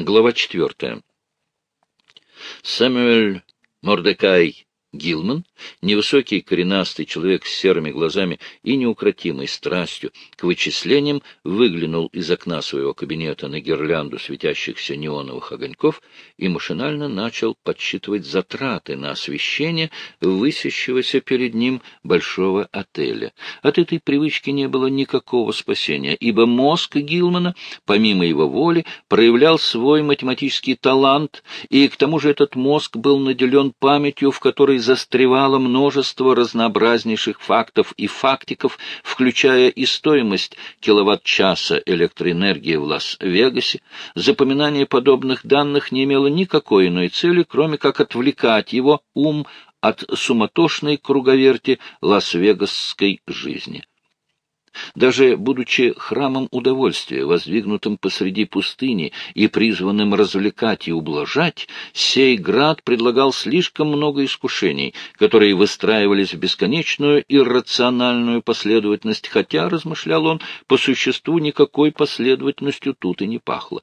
Глава четвертая. Сэмюэль Мордекай Гилман, невысокий коренастый человек с серыми глазами и неукротимой страстью к вычислениям, выглянул из окна своего кабинета на гирлянду светящихся неоновых огоньков и машинально начал подсчитывать затраты на освещение высящегося перед ним большого отеля. От этой привычки не было никакого спасения, ибо мозг Гилмана, помимо его воли, проявлял свой математический талант, и к тому же этот мозг был наделен памятью, в которой которой застревало множество разнообразнейших фактов и фактиков, включая и стоимость киловатт-часа электроэнергии в Лас-Вегасе, запоминание подобных данных не имело никакой иной цели, кроме как отвлекать его ум от суматошной круговерти лас-вегасской жизни. Даже будучи храмом удовольствия, воздвигнутым посреди пустыни и призванным развлекать и ублажать, сей град предлагал слишком много искушений, которые выстраивались в бесконечную иррациональную последовательность, хотя, размышлял он, по существу никакой последовательностью тут и не пахло.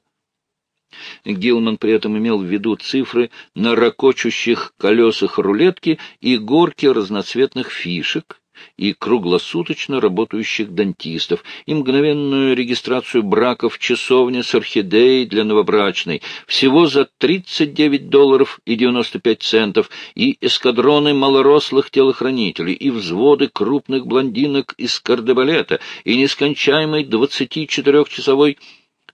Гилман при этом имел в виду цифры на ракочущих колесах рулетки и горки разноцветных фишек, и круглосуточно работающих дантистов, и мгновенную регистрацию браков в часовне с орхидеей для новобрачной, всего за 39 долларов и 95 центов, и эскадроны малорослых телохранителей, и взводы крупных блондинок из кардебалета, и нескончаемый 24-часовой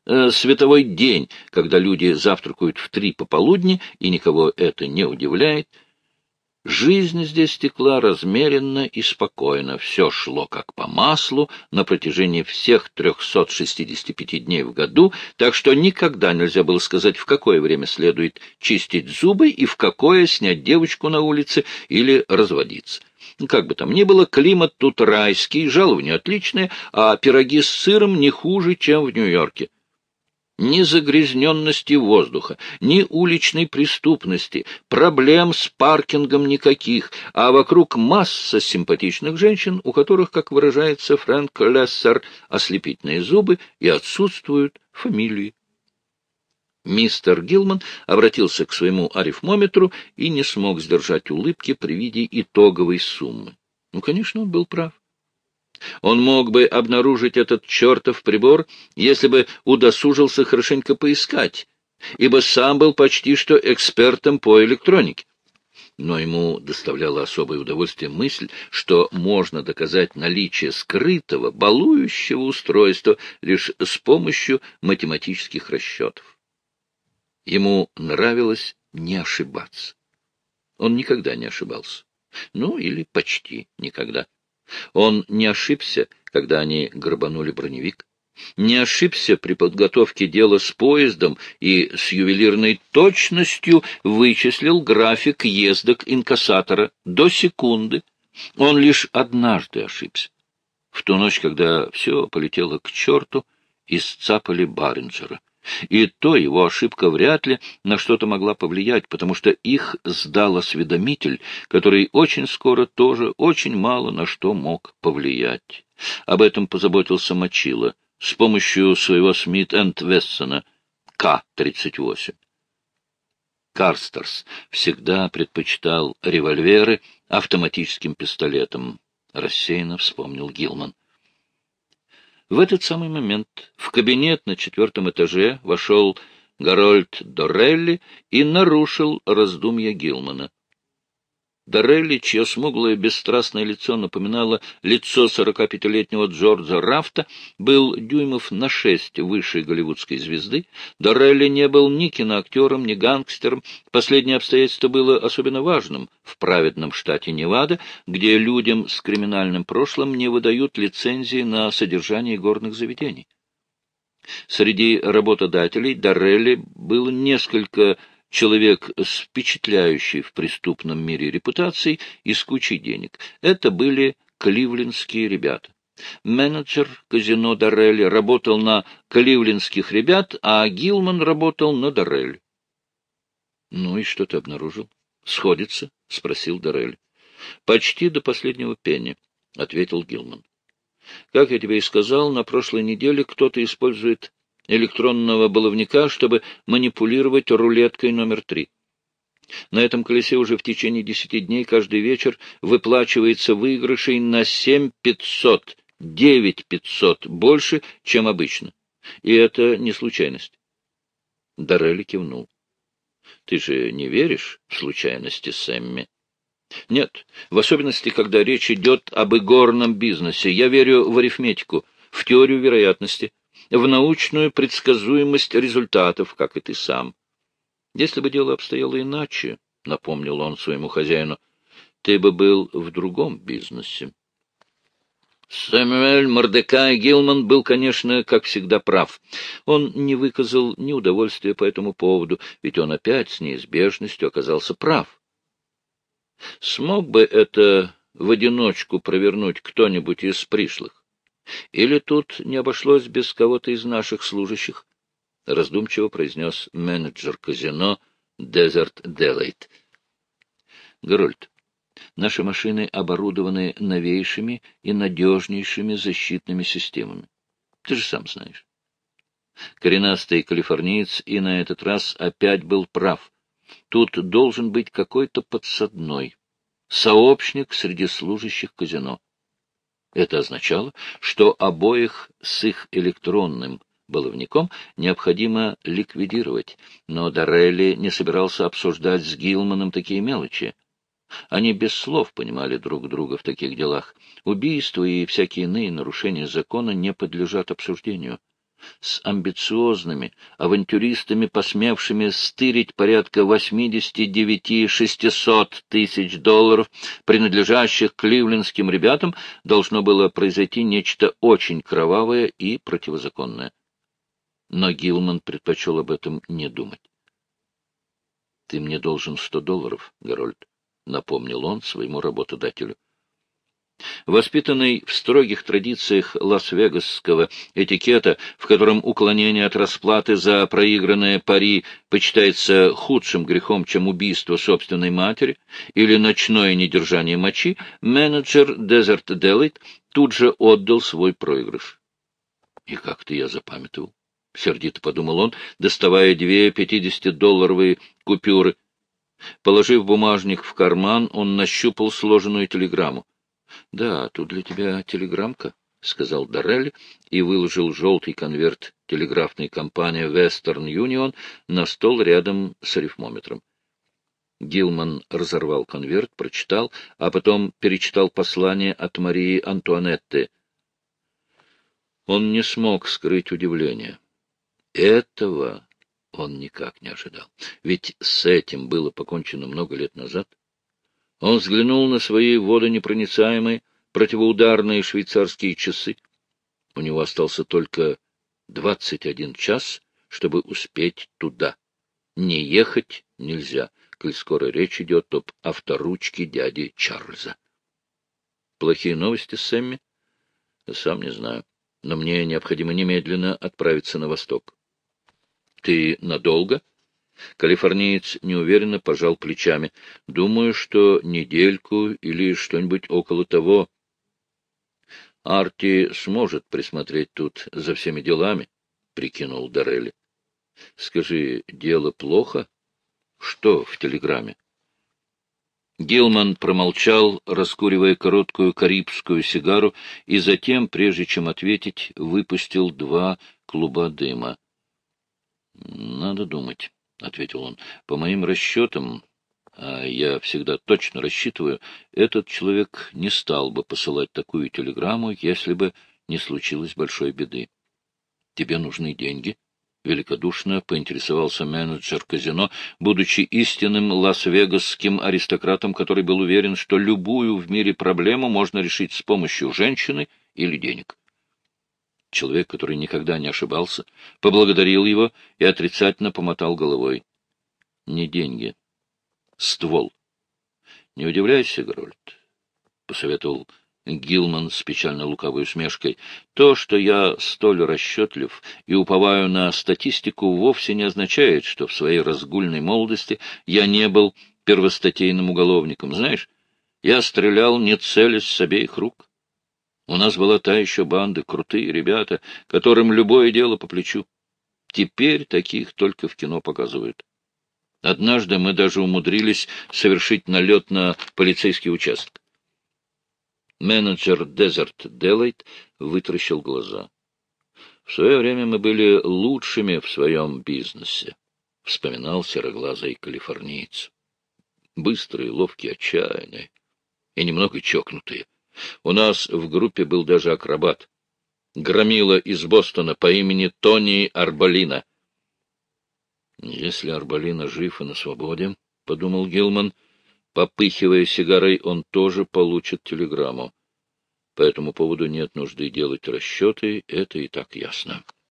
э, световой день, когда люди завтракают в три пополудни, и никого это не удивляет, Жизнь здесь текла размеренно и спокойно, все шло как по маслу на протяжении всех 365 дней в году, так что никогда нельзя было сказать, в какое время следует чистить зубы и в какое снять девочку на улице или разводиться. Как бы там ни было, климат тут райский, жалование отличное, а пироги с сыром не хуже, чем в Нью-Йорке ни загрязненности воздуха, ни уличной преступности, проблем с паркингом никаких, а вокруг масса симпатичных женщин, у которых, как выражается Фрэнк Лессер, ослепительные зубы и отсутствуют фамилии. Мистер Гилман обратился к своему арифмометру и не смог сдержать улыбки при виде итоговой суммы. Ну, конечно, он был прав. Он мог бы обнаружить этот чертов прибор, если бы удосужился хорошенько поискать, ибо сам был почти что экспертом по электронике. Но ему доставляло особое удовольствие мысль, что можно доказать наличие скрытого, балующего устройства лишь с помощью математических расчетов. Ему нравилось не ошибаться. Он никогда не ошибался. Ну, или почти никогда. Он не ошибся, когда они грабанули броневик, не ошибся при подготовке дела с поездом и с ювелирной точностью вычислил график ездок инкассатора до секунды. Он лишь однажды ошибся. В ту ночь, когда все полетело к черту, и сцапали Баринджера. И то его ошибка вряд ли на что-то могла повлиять, потому что их сдал осведомитель, который очень скоро тоже очень мало на что мог повлиять. Об этом позаботился Мочила с помощью своего Смит энд Вессона К-38. Карстерс всегда предпочитал револьверы автоматическим пистолетам, рассеянно вспомнил Гилман. В этот самый момент в кабинет на четвертом этаже вошел Гарольд Дорелли и нарушил раздумья Гилмана. Дорелли, чье смуглое бесстрастное лицо напоминало лицо сорокапятилетнего Джорджа Рафта, был дюймов на шесть выше голливудской звезды. Дорелли не был ни киноактером, ни гангстером. Последнее обстоятельство было особенно важным в праведном штате Невада, где людям с криминальным прошлым не выдают лицензии на содержание горных заведений. Среди работодателей Дорелли было несколько человек с впечатляющей в преступном мире репутацией и с кучей денег. Это были кливлендские ребята. Менеджер казино Дорелли работал на кливлендских ребят, а Гилман работал на Дорель. — Ну и что ты обнаружил? — Сходится? — спросил Дорель. — Почти до последнего пенни, — ответил Гилман. — Как я тебе и сказал, на прошлой неделе кто-то использует электронного баловника, чтобы манипулировать рулеткой номер три. На этом колесе уже в течение десяти дней каждый вечер выплачивается выигрышей на семь пятьсот, девять пятьсот больше, чем обычно. И это не случайность. Дарелли кивнул. — Ты же не веришь в случайности, Сэмми? — Нет, в особенности, когда речь идет об игорном бизнесе. Я верю в арифметику, в теорию вероятности, в научную предсказуемость результатов, как и ты сам. Если бы дело обстояло иначе, — напомнил он своему хозяину, — ты бы был в другом бизнесе. Сэмюэль Мордекай Гилман был, конечно, как всегда прав. Он не выказал ни удовольствия по этому поводу, ведь он опять с неизбежностью оказался прав. Смог бы это в одиночку провернуть кто-нибудь из пришлых? Или тут не обошлось без кого-то из наших служащих? — раздумчиво произнес менеджер казино Дезерт Делейт. — Герольд, наши машины оборудованы новейшими и надежнейшими защитными системами. Ты же сам знаешь. Коренастый калифорниец и на этот раз опять был прав. Тут должен быть какой-то подсадной, сообщник среди служащих казино. Это означало, что обоих с их электронным Баловником необходимо ликвидировать, но Дарелли не собирался обсуждать с Гилманом такие мелочи. Они без слов понимали друг друга в таких делах. Убийства и всякие иные нарушения закона не подлежат обсуждению. С амбициозными авантюристами, посмевшими стырить порядка 89-600 тысяч долларов, принадлежащих кливлендским ребятам, должно было произойти нечто очень кровавое и противозаконное но Гилман предпочел об этом не думать. — Ты мне должен сто долларов, Гарольд, — напомнил он своему работодателю. Воспитанный в строгих традициях лас-вегасского этикета, в котором уклонение от расплаты за проигранное пари почитается худшим грехом, чем убийство собственной матери или ночное недержание мочи, менеджер Desert Delight тут же отдал свой проигрыш. И как-то я запамятовал. — сердито подумал он, доставая две пятидесятидолларовые купюры. Положив бумажник в карман, он нащупал сложенную телеграмму. — Да, тут для тебя телеграммка, — сказал Даррель и выложил желтый конверт телеграфной компании Western Union на стол рядом с арифмометром. Гилман разорвал конверт, прочитал, а потом перечитал послание от Марии Антуанетты. Он не смог скрыть удивление. Этого он никак не ожидал. Ведь с этим было покончено много лет назад. Он взглянул на свои водонепроницаемые противоударные швейцарские часы. У него остался только двадцать один час, чтобы успеть туда. Не ехать нельзя, коль скоро речь идет об авторучке дяди Чарльза. Плохие новости, Сэмми? Сам не знаю, но мне необходимо немедленно отправиться на восток. Ты надолго? Калифорниец неуверенно пожал плечами. Думаю, что недельку или что-нибудь около того. Арти сможет присмотреть тут за всеми делами, — прикинул Дарелли. — Скажи, дело плохо? Что в телеграмме? Гилман промолчал, раскуривая короткую карибскую сигару, и затем, прежде чем ответить, выпустил два клуба дыма. — Надо думать, — ответил он. — По моим расчетам, а я всегда точно рассчитываю, этот человек не стал бы посылать такую телеграмму, если бы не случилось большой беды. — Тебе нужны деньги? — великодушно поинтересовался менеджер казино, будучи истинным лас-вегасским аристократом, который был уверен, что любую в мире проблему можно решить с помощью женщины или денег. Человек, который никогда не ошибался, поблагодарил его и отрицательно помотал головой. Не деньги. Ствол. Не удивляйся, Грольд, — посоветовал Гилман с печально лукавой усмешкой. То, что я столь расчетлив и уповаю на статистику, вовсе не означает, что в своей разгульной молодости я не был первостатейным уголовником. Знаешь, я стрелял, не целясь с обеих рук. У нас была та еще банда, крутые ребята, которым любое дело по плечу. Теперь таких только в кино показывают. Однажды мы даже умудрились совершить налет на полицейский участок. Менеджер Дезерт Делайт вытаращил глаза. В свое время мы были лучшими в своем бизнесе, — вспоминал сероглазый калифорниец. Быстрые, ловкие, отчаянные и немного чокнутые. У нас в группе был даже акробат. Громила из Бостона по имени Тони Арбалина. «Если Арбалина жив и на свободе, — подумал Гилман, — попыхивая сигарой, он тоже получит телеграмму. По этому поводу нет нужды делать расчеты, это и так ясно.